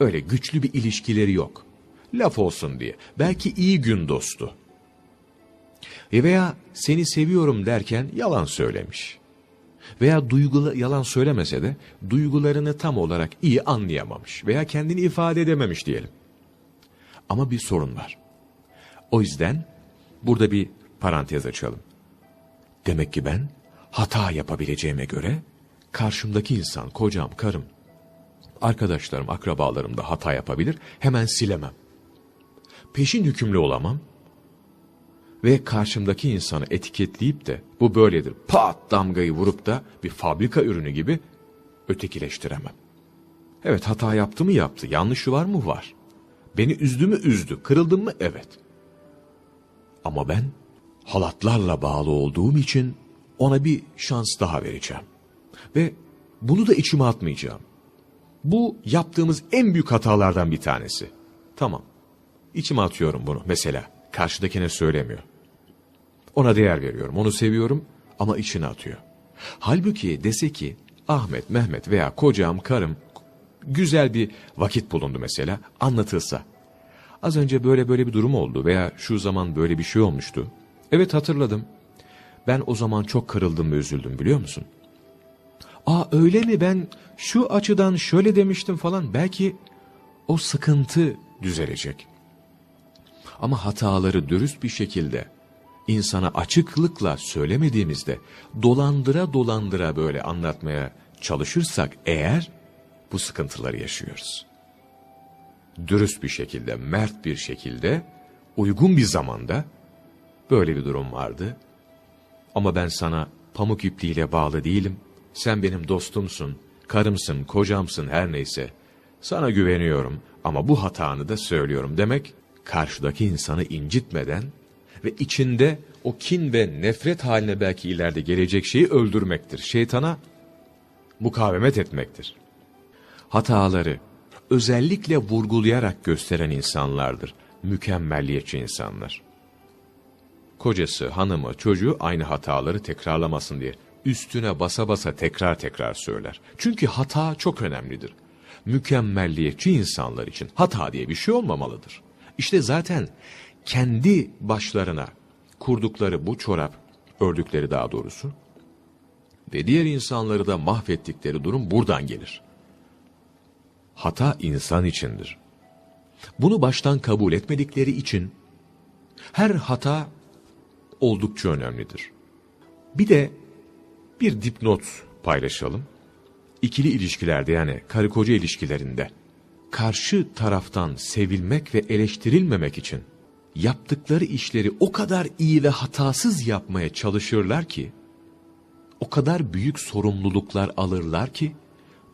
Öyle güçlü bir ilişkileri yok. Laf olsun diye. Belki iyi gün dostu. E veya seni seviyorum derken yalan söylemiş. Veya duygulu yalan söylemese de duygularını tam olarak iyi anlayamamış veya kendini ifade edememiş diyelim. Ama bir sorun var. O yüzden burada bir parantez açalım. Demek ki ben hata yapabileceğime göre karşımdaki insan, kocam, karım, arkadaşlarım, akrabalarım da hata yapabilir. Hemen silemem. Peşin hükümlü olamam. Ve karşımdaki insanı etiketleyip de bu böyledir pat damgayı vurup da bir fabrika ürünü gibi ötekileştiremem. Evet hata yaptı mı yaptı, yanlışı var mı var. Beni üzdü mü üzdü, kırıldım mı evet. Ama ben halatlarla bağlı olduğum için ona bir şans daha vereceğim. Ve bunu da içime atmayacağım. Bu yaptığımız en büyük hatalardan bir tanesi. Tamam. İçime atıyorum bunu mesela. Karşıdakine söylemiyor. Ona değer veriyorum, onu seviyorum ama içine atıyor. Halbuki dese ki Ahmet, Mehmet veya kocam, karım güzel bir vakit bulundu mesela anlatılsa. Az önce böyle böyle bir durum oldu veya şu zaman böyle bir şey olmuştu. Evet hatırladım. Ben o zaman çok kırıldım ve üzüldüm biliyor musun? Aa öyle mi ben şu açıdan şöyle demiştim falan belki o sıkıntı düzelecek. Ama hataları dürüst bir şekilde insana açıklıkla söylemediğimizde dolandıra dolandıra böyle anlatmaya çalışırsak eğer bu sıkıntıları yaşıyoruz. Dürüst bir şekilde, mert bir şekilde, uygun bir zamanda böyle bir durum vardı. Ama ben sana pamuk ipliğiyle bağlı değilim. Sen benim dostumsun, karımsın, kocamsın her neyse. Sana güveniyorum ama bu hatanı da söylüyorum demek karşıdaki insanı incitmeden ve içinde o kin ve nefret haline belki ileride gelecek şeyi öldürmektir. Şeytana mukavemet etmektir. Hataları özellikle vurgulayarak gösteren insanlardır. Mükemmelliyetçi insanlar. Kocası, hanımı, çocuğu aynı hataları tekrarlamasın diye üstüne basa basa tekrar tekrar söyler. Çünkü hata çok önemlidir. Mükemmelliyetçi insanlar için hata diye bir şey olmamalıdır. İşte zaten kendi başlarına kurdukları bu çorap, ördükleri daha doğrusu, ve diğer insanları da mahvettikleri durum buradan gelir. Hata insan içindir. Bunu baştan kabul etmedikleri için her hata oldukça önemlidir. Bir de bir dipnot paylaşalım. İkili ilişkilerde yani karı koca ilişkilerinde karşı taraftan sevilmek ve eleştirilmemek için yaptıkları işleri o kadar iyi ve hatasız yapmaya çalışırlar ki o kadar büyük sorumluluklar alırlar ki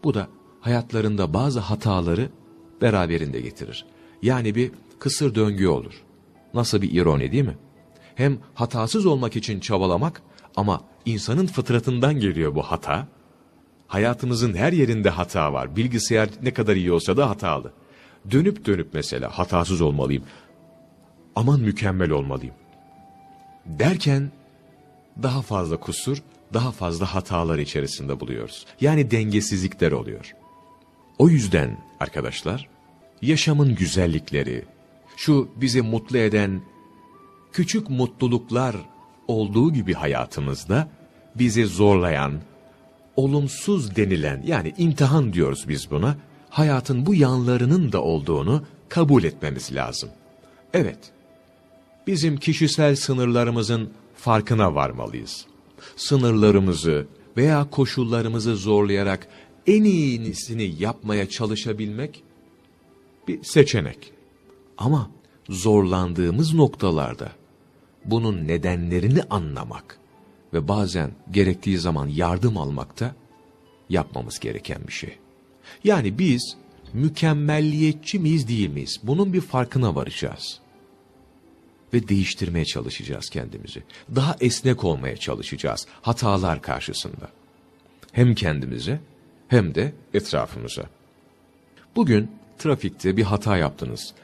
bu da hayatlarında bazı hataları beraberinde getirir. Yani bir kısır döngü olur. Nasıl bir ironi değil mi? Hem hatasız olmak için çabalamak ama insanın fıtratından geliyor bu hata. Hayatımızın her yerinde hata var. Bilgisayar ne kadar iyi olsa da hatalı. Dönüp dönüp mesela hatasız olmalıyım. Aman mükemmel olmalıyım. Derken daha fazla kusur, daha fazla hatalar içerisinde buluyoruz. Yani dengesizlikler oluyor. O yüzden arkadaşlar, yaşamın güzellikleri, şu bizi mutlu eden küçük mutluluklar olduğu gibi hayatımızda bizi zorlayan, olumsuz denilen yani imtihan diyoruz biz buna, hayatın bu yanlarının da olduğunu kabul etmemiz lazım. Evet, bizim kişisel sınırlarımızın farkına varmalıyız. Sınırlarımızı veya koşullarımızı zorlayarak en iyisini yapmaya çalışabilmek bir seçenek. Ama zorlandığımız noktalarda bunun nedenlerini anlamak ve bazen gerektiği zaman yardım almak da yapmamız gereken bir şey. Yani biz mükemmelliyetçi miyiz değil miyiz? Bunun bir farkına varacağız. Ve değiştirmeye çalışacağız kendimizi. Daha esnek olmaya çalışacağız hatalar karşısında. Hem kendimize hem de etrafımıza. Bugün trafikte bir hata yaptınız.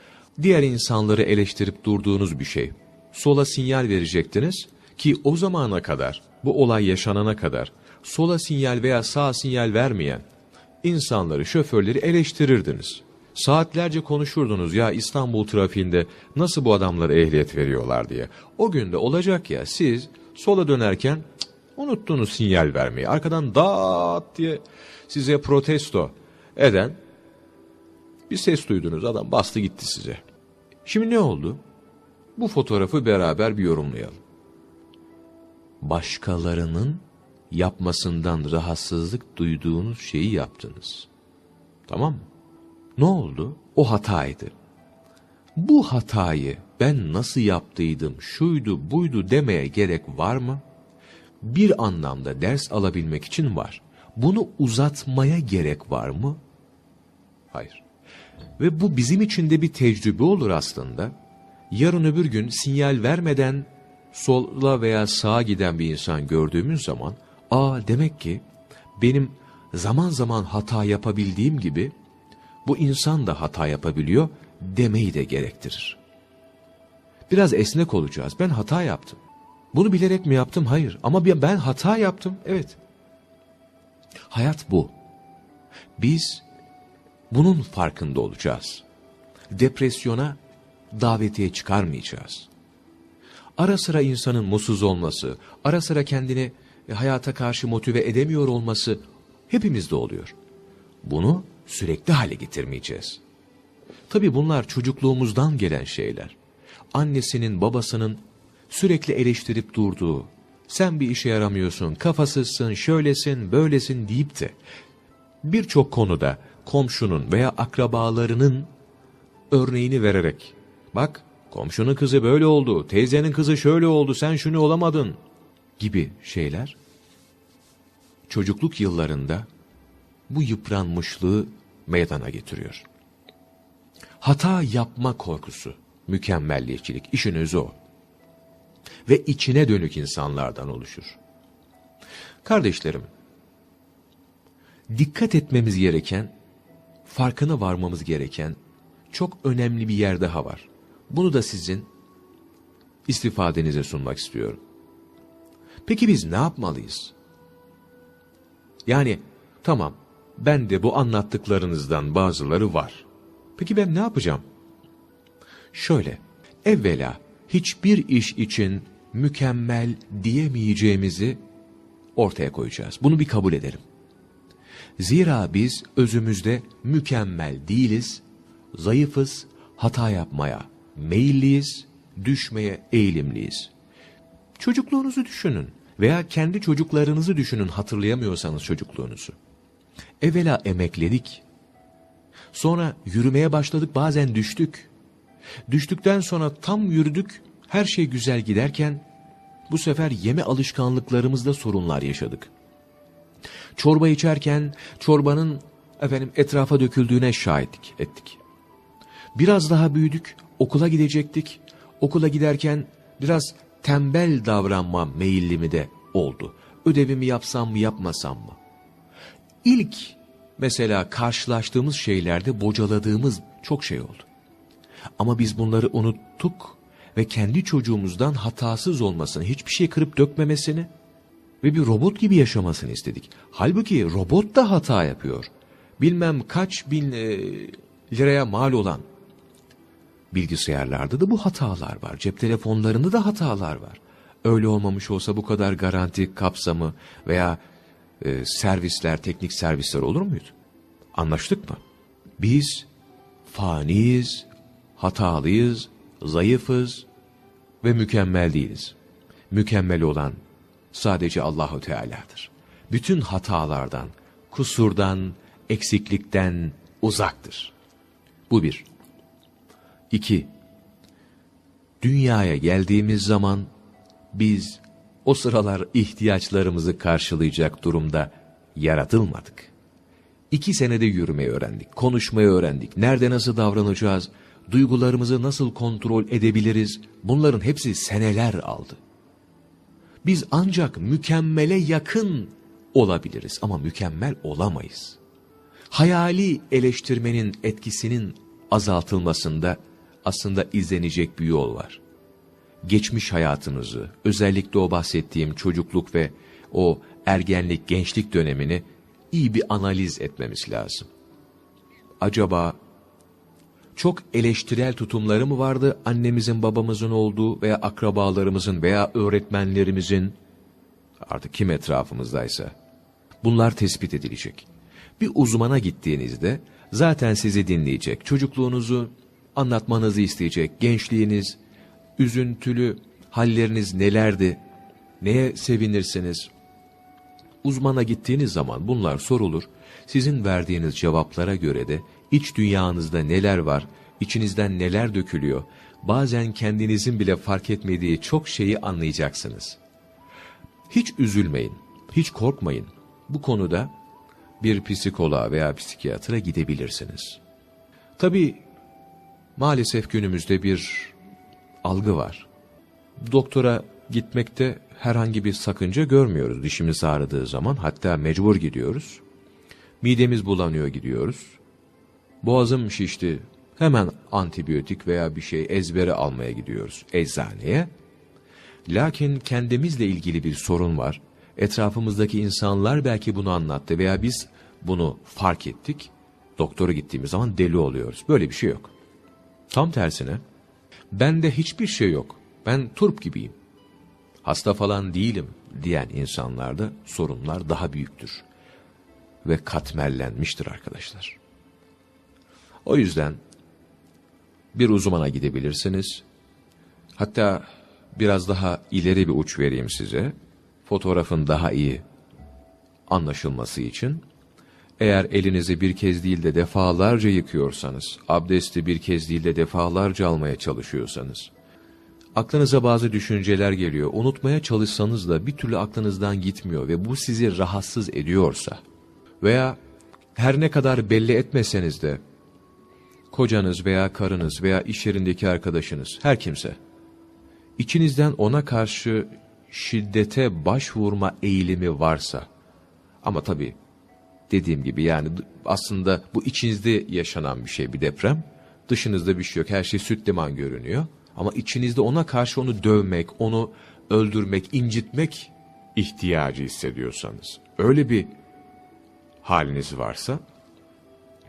Diğer insanları eleştirip durduğunuz bir şey. Sola sinyal verecektiniz ki o zamana kadar, bu olay yaşanana kadar sola sinyal veya sağ sinyal vermeyen insanları, şoförleri eleştirirdiniz. Saatlerce konuşurdunuz ya İstanbul trafiğinde nasıl bu adamlara ehliyet veriyorlar diye. O günde olacak ya siz sola dönerken unuttunuz sinyal vermeyi. Arkadan dağıt diye size protesto eden bir ses duydunuz adam bastı gitti size. Şimdi ne oldu? Bu fotoğrafı beraber bir yorumlayalım. Başkalarının yapmasından rahatsızlık duyduğunuz şeyi yaptınız. Tamam mı? Ne oldu? O hataydı. Bu hatayı ben nasıl yaptıydım, şuydu, buydu demeye gerek var mı? Bir anlamda ders alabilmek için var. Bunu uzatmaya gerek var mı? Hayır. Ve bu bizim için de bir tecrübe olur aslında. Yarın öbür gün sinyal vermeden sola veya sağa giden bir insan gördüğümüz zaman, aa demek ki benim zaman zaman hata yapabildiğim gibi bu insan da hata yapabiliyor demeyi de gerektirir. Biraz esnek olacağız. Ben hata yaptım. Bunu bilerek mi yaptım? Hayır. Ama ben hata yaptım. Evet. Hayat bu. Biz bunun farkında olacağız. Depresyona davetiye çıkarmayacağız. Ara sıra insanın mutsuz olması, ara sıra kendini hayata karşı motive edemiyor olması hepimizde oluyor. Bunu sürekli hale getirmeyeceğiz. Tabi bunlar çocukluğumuzdan gelen şeyler. Annesinin, babasının sürekli eleştirip durduğu, sen bir işe yaramıyorsun, kafasızsın, şöylesin, böylesin deyip de birçok konuda komşunun veya akrabalarının örneğini vererek, bak komşunun kızı böyle oldu, teyzenin kızı şöyle oldu, sen şunu olamadın gibi şeyler, çocukluk yıllarında bu yıpranmışlığı meydana getiriyor. Hata yapma korkusu, mükemmelliyetçilik, işin özü o. Ve içine dönük insanlardan oluşur. Kardeşlerim, dikkat etmemiz gereken, farkına varmamız gereken çok önemli bir yer daha var. Bunu da sizin istifadenize sunmak istiyorum. Peki biz ne yapmalıyız? Yani tamam ben de bu anlattıklarınızdan bazıları var. Peki ben ne yapacağım? Şöyle, evvela hiçbir iş için mükemmel diyemeyeceğimizi ortaya koyacağız. Bunu bir kabul edelim. Zira biz özümüzde mükemmel değiliz, zayıfız, hata yapmaya meyilliyiz, düşmeye eğilimliyiz. Çocukluğunuzu düşünün veya kendi çocuklarınızı düşünün hatırlayamıyorsanız çocukluğunuzu. Evvela emekledik. Sonra yürümeye başladık bazen düştük. Düştükten sonra tam yürüdük her şey güzel giderken bu sefer yeme alışkanlıklarımızda sorunlar yaşadık. Çorba içerken çorbanın efendim etrafa döküldüğüne şahitlik ettik. Biraz daha büyüdük, okula gidecektik. Okula giderken biraz tembel davranma meyillimi de oldu. Ödevimi yapsam mı yapmasam mı? İlk mesela karşılaştığımız şeylerde bocaladığımız çok şey oldu. Ama biz bunları unuttuk ve kendi çocuğumuzdan hatasız olmasını, hiçbir şey kırıp dökmemesini ve bir robot gibi yaşamasını istedik. Halbuki robot da hata yapıyor. Bilmem kaç bin e, liraya mal olan bilgisayarlarda da bu hatalar var. Cep telefonlarında da hatalar var. Öyle olmamış olsa bu kadar garanti kapsamı veya e, servisler, teknik servisler olur muydu? Anlaştık mı? Biz faniyiz, hatalıyız, zayıfız ve mükemmel değiliz. Mükemmel olan sadece Allahu Teala'dır. Bütün hatalardan, kusurdan, eksiklikten uzaktır. Bu bir. İki, dünyaya geldiğimiz zaman biz o sıralar ihtiyaçlarımızı karşılayacak durumda yaratılmadık. İki senede yürümeyi öğrendik, konuşmayı öğrendik, nerede nasıl davranacağız, duygularımızı nasıl kontrol edebiliriz, bunların hepsi seneler aldı. Biz ancak mükemmele yakın olabiliriz ama mükemmel olamayız. Hayali eleştirmenin etkisinin azaltılmasında aslında izlenecek bir yol var. Geçmiş hayatınızı, özellikle o bahsettiğim çocukluk ve o ergenlik, gençlik dönemini iyi bir analiz etmemiz lazım. Acaba çok eleştirel tutumları mı vardı annemizin babamızın olduğu veya akrabalarımızın veya öğretmenlerimizin artık kim etrafımızdaysa bunlar tespit edilecek. Bir uzmana gittiğinizde zaten sizi dinleyecek, çocukluğunuzu anlatmanızı isteyecek, gençliğiniz, üzüntülü halleriniz nelerdi, neye sevinirsiniz? Uzmana gittiğiniz zaman bunlar sorulur, sizin verdiğiniz cevaplara göre de iç dünyanızda neler var, içinizden neler dökülüyor, bazen kendinizin bile fark etmediği çok şeyi anlayacaksınız. Hiç üzülmeyin, hiç korkmayın. Bu konuda bir psikoloğa veya psikiyatra gidebilirsiniz. Tabi maalesef günümüzde bir algı var. Doktora gitmekte herhangi bir sakınca görmüyoruz dişimiz ağrıdığı zaman hatta mecbur gidiyoruz. Midemiz bulanıyor gidiyoruz. Boğazım şişti hemen antibiyotik veya bir şey ezbere almaya gidiyoruz eczaneye. Lakin kendimizle ilgili bir sorun var. Etrafımızdaki insanlar belki bunu anlattı veya biz bunu fark ettik. Doktora gittiğimiz zaman deli oluyoruz. Böyle bir şey yok. Tam tersine, bende hiçbir şey yok. Ben turp gibiyim. Hasta falan değilim diyen insanlarda sorunlar daha büyüktür. Ve katmerlenmiştir arkadaşlar. O yüzden bir uzmana gidebilirsiniz. Hatta biraz daha ileri bir uç vereyim size. Fotoğrafın daha iyi anlaşılması için eğer elinizi bir kez değil de defalarca yıkıyorsanız, abdesti bir kez değil de defalarca almaya çalışıyorsanız, aklınıza bazı düşünceler geliyor, unutmaya çalışsanız da bir türlü aklınızdan gitmiyor ve bu sizi rahatsız ediyorsa, veya her ne kadar belli etmeseniz de, kocanız veya karınız veya iş yerindeki arkadaşınız, her kimse, içinizden ona karşı şiddete başvurma eğilimi varsa, ama tabii dediğim gibi yani aslında bu içinizde yaşanan bir şey bir deprem. Dışınızda bir şey yok. Her şey süt liman görünüyor. Ama içinizde ona karşı onu dövmek, onu öldürmek, incitmek ihtiyacı hissediyorsanız. Öyle bir haliniz varsa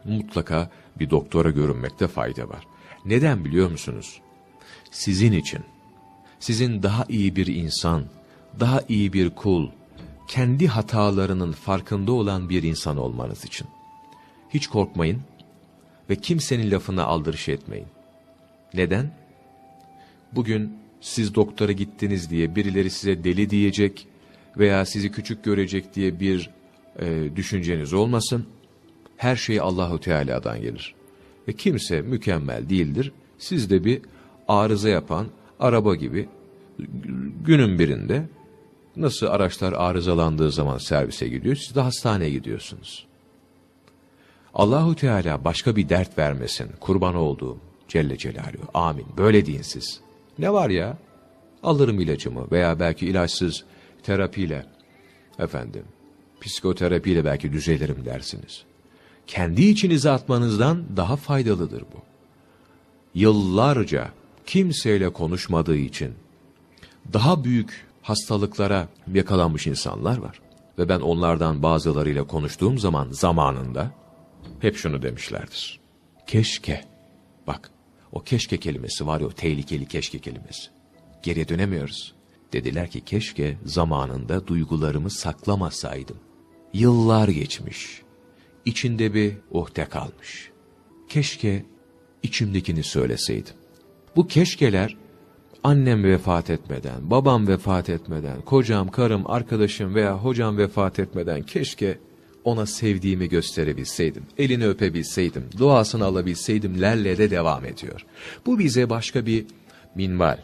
mutlaka bir doktora görünmekte fayda var. Neden biliyor musunuz? Sizin için, sizin daha iyi bir insan, daha iyi bir kul, kendi hatalarının farkında olan bir insan olmanız için. Hiç korkmayın ve kimsenin lafına aldırış etmeyin. Neden? Bugün siz doktora gittiniz diye birileri size deli diyecek veya sizi küçük görecek diye bir e, düşünceniz olmasın. Her şey Allahu Teala'dan gelir. Ve kimse mükemmel değildir. Siz de bir arıza yapan araba gibi günün birinde nasıl araçlar arızalandığı zaman servise gidiyor, siz de hastaneye gidiyorsunuz. Allahu Teala başka bir dert vermesin. Kurban olduğum Celle Celaluhu. Amin. Böyle deyin siz. Ne var ya? Alırım ilacımı veya belki ilaçsız terapiyle efendim psikoterapiyle belki düzelirim dersiniz. Kendi içinize atmanızdan daha faydalıdır bu. Yıllarca kimseyle konuşmadığı için daha büyük hastalıklara yakalanmış insanlar var. Ve ben onlardan bazılarıyla konuştuğum zaman zamanında hep şunu demişlerdir. Keşke, bak o keşke kelimesi var ya o tehlikeli keşke kelimesi. Geriye dönemiyoruz. Dediler ki keşke zamanında duygularımı saklamasaydım. Yıllar geçmiş. İçinde bir uhde kalmış. Keşke içimdekini söyleseydim. Bu keşkeler annem vefat etmeden, babam vefat etmeden, kocam, karım, arkadaşım veya hocam vefat etmeden keşke ona sevdiğimi gösterebilseydim, elini öpebilseydim, duasını alabilseydim lerle de devam ediyor. Bu bize başka bir minval,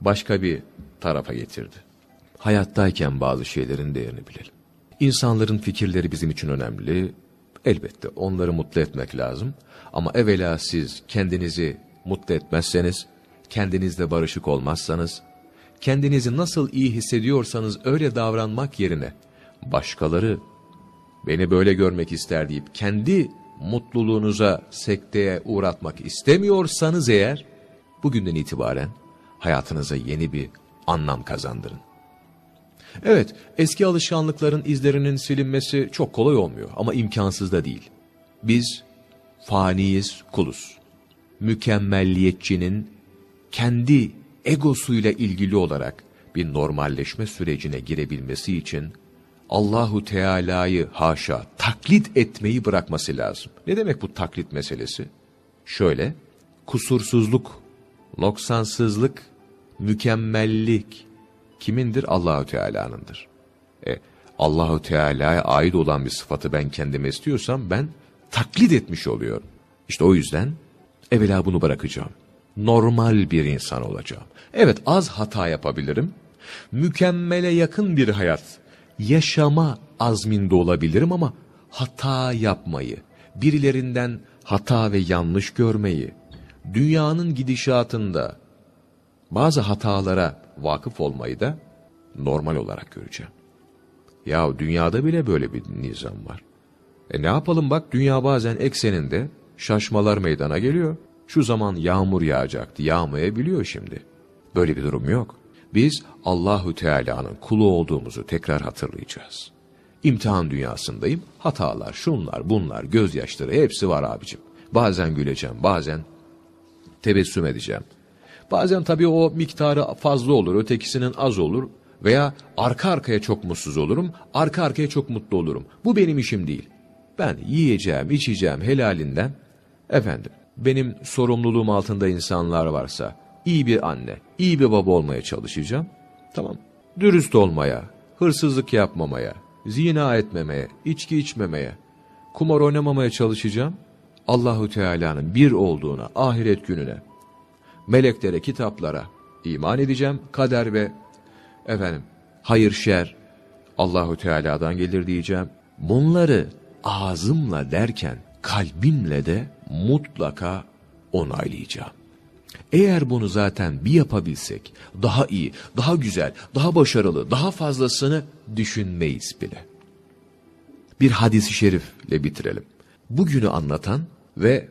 başka bir tarafa getirdi. Hayattayken bazı şeylerin değerini bilelim. İnsanların fikirleri bizim için önemli. Elbette onları mutlu etmek lazım. Ama evvela siz kendinizi mutlu etmezseniz, kendinizle barışık olmazsanız, kendinizi nasıl iyi hissediyorsanız öyle davranmak yerine, başkaları beni böyle görmek ister deyip kendi mutluluğunuza sekteye uğratmak istemiyorsanız eğer, bugünden itibaren hayatınıza yeni bir anlam kazandırın. Evet, eski alışkanlıkların izlerinin silinmesi çok kolay olmuyor ama imkansız da değil. Biz faniyiz, kuluz. Mükemmelliyetçinin kendi egosuyla ilgili olarak bir normalleşme sürecine girebilmesi için Allahu Teala'yı haşa taklit etmeyi bırakması lazım. Ne demek bu taklit meselesi? Şöyle, kusursuzluk, noksansızlık, mükemmellik kimindir? Allahu Teala'nındır. E, Allahu Teala'ya ait olan bir sıfatı ben kendime istiyorsam ben taklit etmiş oluyorum. İşte o yüzden evvela bunu bırakacağım. Normal bir insan olacağım. Evet az hata yapabilirim. Mükemmele yakın bir hayat yaşama azminde olabilirim ama hata yapmayı, birilerinden hata ve yanlış görmeyi, dünyanın gidişatında bazı hatalara vakıf olmayı da normal olarak göreceğim. Ya dünyada bile böyle bir nizam var. E ne yapalım bak dünya bazen ekseninde şaşmalar meydana geliyor. Şu zaman yağmur yağacaktı, yağmayabiliyor şimdi. Böyle bir durum yok. Biz Allahu Teala'nın kulu olduğumuzu tekrar hatırlayacağız. İmtihan dünyasındayım. Hatalar, şunlar, bunlar, gözyaşları hepsi var abicim. Bazen güleceğim, bazen tebessüm edeceğim. Bazen tabii o miktarı fazla olur, ötekisinin az olur veya arka arkaya çok mutsuz olurum, arka arkaya çok mutlu olurum. Bu benim işim değil. Ben yiyeceğim, içeceğim helalinden. Efendim, benim sorumluluğum altında insanlar varsa, iyi bir anne, iyi bir baba olmaya çalışacağım. Tamam, dürüst olmaya, hırsızlık yapmamaya, zina etmemeye, içki içmemeye, kumar oynamamaya çalışacağım. Allahu Teala'nın bir olduğuna, ahiret gününe, meleklere, kitaplara iman edeceğim. Kader ve efendim hayır şer Allahu Teala'dan gelir diyeceğim. Bunları ağzımla derken kalbimle de mutlaka onaylayacağım. Eğer bunu zaten bir yapabilsek daha iyi, daha güzel, daha başarılı, daha fazlasını düşünmeyiz bile. Bir hadisi şerifle bitirelim. Bugünü anlatan ve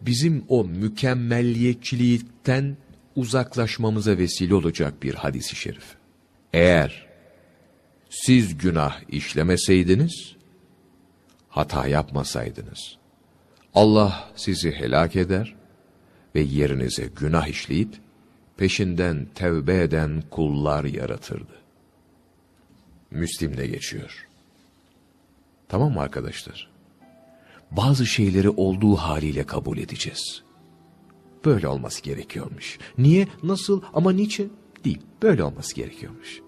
bizim o mükemmelliyetçilikten uzaklaşmamıza vesile olacak bir hadisi şerif. Eğer siz günah işlemeseydiniz, hata yapmasaydınız, Allah sizi helak eder ve yerinize günah işleyip peşinden tevbe eden kullar yaratırdı. Müslim'de geçiyor. Tamam mı arkadaşlar? bazı şeyleri olduğu haliyle kabul edeceğiz. Böyle olması gerekiyormuş. Niye, nasıl ama niçin? Değil. Böyle olması gerekiyormuş.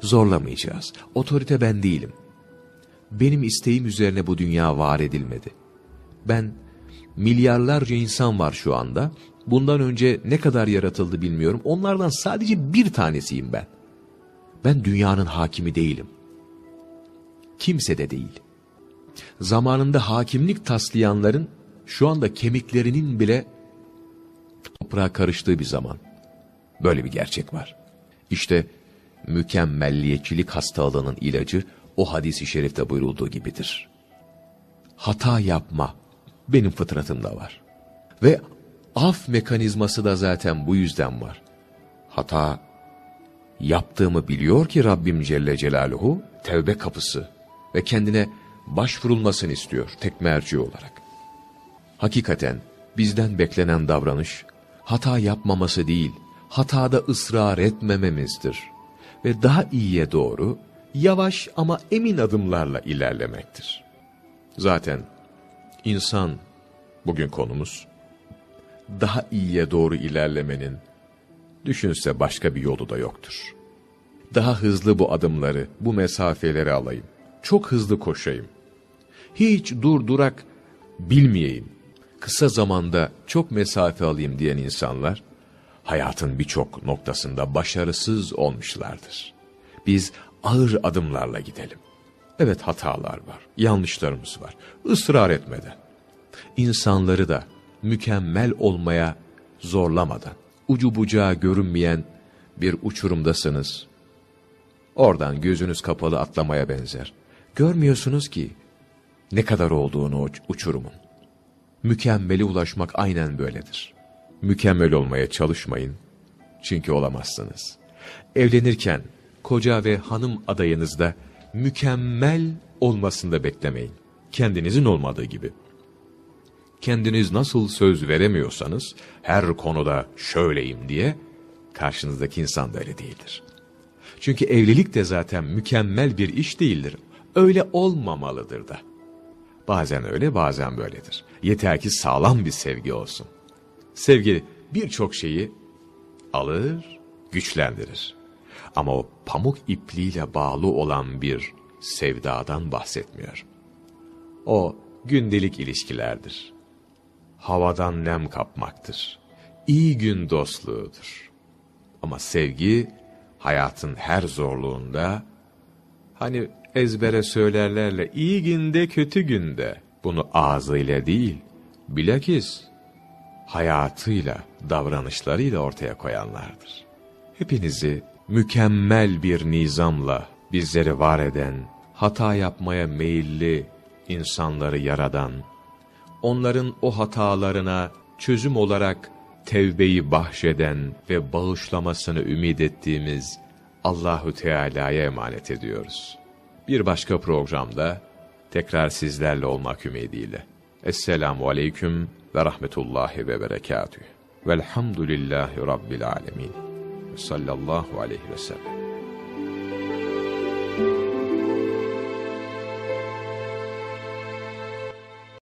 Zorlamayacağız. Otorite ben değilim. Benim isteğim üzerine bu dünya var edilmedi. Ben milyarlarca insan var şu anda. Bundan önce ne kadar yaratıldı bilmiyorum. Onlardan sadece bir tanesiyim ben. Ben dünyanın hakimi değilim. Kimse de değil. Zamanında hakimlik taslayanların şu anda kemiklerinin bile toprağa karıştığı bir zaman. Böyle bir gerçek var. İşte mükemmelliyetçilik hastalığının ilacı o hadisi şerifte buyurulduğu gibidir. Hata yapma benim fıtratımda var. Ve af mekanizması da zaten bu yüzden var. Hata yaptığımı biliyor ki Rabbim Celle Celaluhu tevbe kapısı ve kendine başvurulmasını istiyor tek merci olarak. Hakikaten bizden beklenen davranış hata yapmaması değil, hatada ısrar etmememizdir. Ve daha iyiye doğru yavaş ama emin adımlarla ilerlemektir. Zaten insan bugün konumuz daha iyiye doğru ilerlemenin düşünse başka bir yolu da yoktur. Daha hızlı bu adımları, bu mesafeleri alayım. Çok hızlı koşayım. Hiç dur durak bilmeyeyim. Kısa zamanda çok mesafe alayım diyen insanlar hayatın birçok noktasında başarısız olmuşlardır. Biz ağır adımlarla gidelim. Evet hatalar var, yanlışlarımız var. Israr etmeden. İnsanları da mükemmel olmaya zorlamadan, ucu bucağı görünmeyen bir uçurumdasınız. Oradan gözünüz kapalı atlamaya benzer. Görmüyorsunuz ki ne kadar olduğunu uçurumun. Mükemmeli ulaşmak aynen böyledir. Mükemmel olmaya çalışmayın. Çünkü olamazsınız. Evlenirken koca ve hanım adayınızda mükemmel olmasını da beklemeyin. Kendinizin olmadığı gibi. Kendiniz nasıl söz veremiyorsanız her konuda şöyleyim diye karşınızdaki insan da öyle değildir. Çünkü evlilik de zaten mükemmel bir iş değildir. Öyle olmamalıdır da. Bazen öyle bazen böyledir. Yeter ki sağlam bir sevgi olsun. Sevgi birçok şeyi alır, güçlendirir. Ama o pamuk ipliğiyle bağlı olan bir sevdadan bahsetmiyor. O gündelik ilişkilerdir. Havadan nem kapmaktır. İyi gün dostluğudur. Ama sevgi hayatın her zorluğunda hani ezbere söylerlerle iyi günde kötü günde bunu ağzıyla değil bilakis hayatıyla davranışlarıyla ortaya koyanlardır. Hepinizi mükemmel bir nizamla bizleri var eden, hata yapmaya meyilli insanları yaradan, onların o hatalarına çözüm olarak tevbeyi bahşeden ve bağışlamasını ümit ettiğimiz Allahu Teala'ya emanet ediyoruz. Bir başka programda tekrar sizlerle olmak ümidiyle. Esselamu Aleyküm ve Rahmetullahi ve Berekatühü. Velhamdülillahi Rabbil Alemin. Sallallahu aleyhi ve sellem.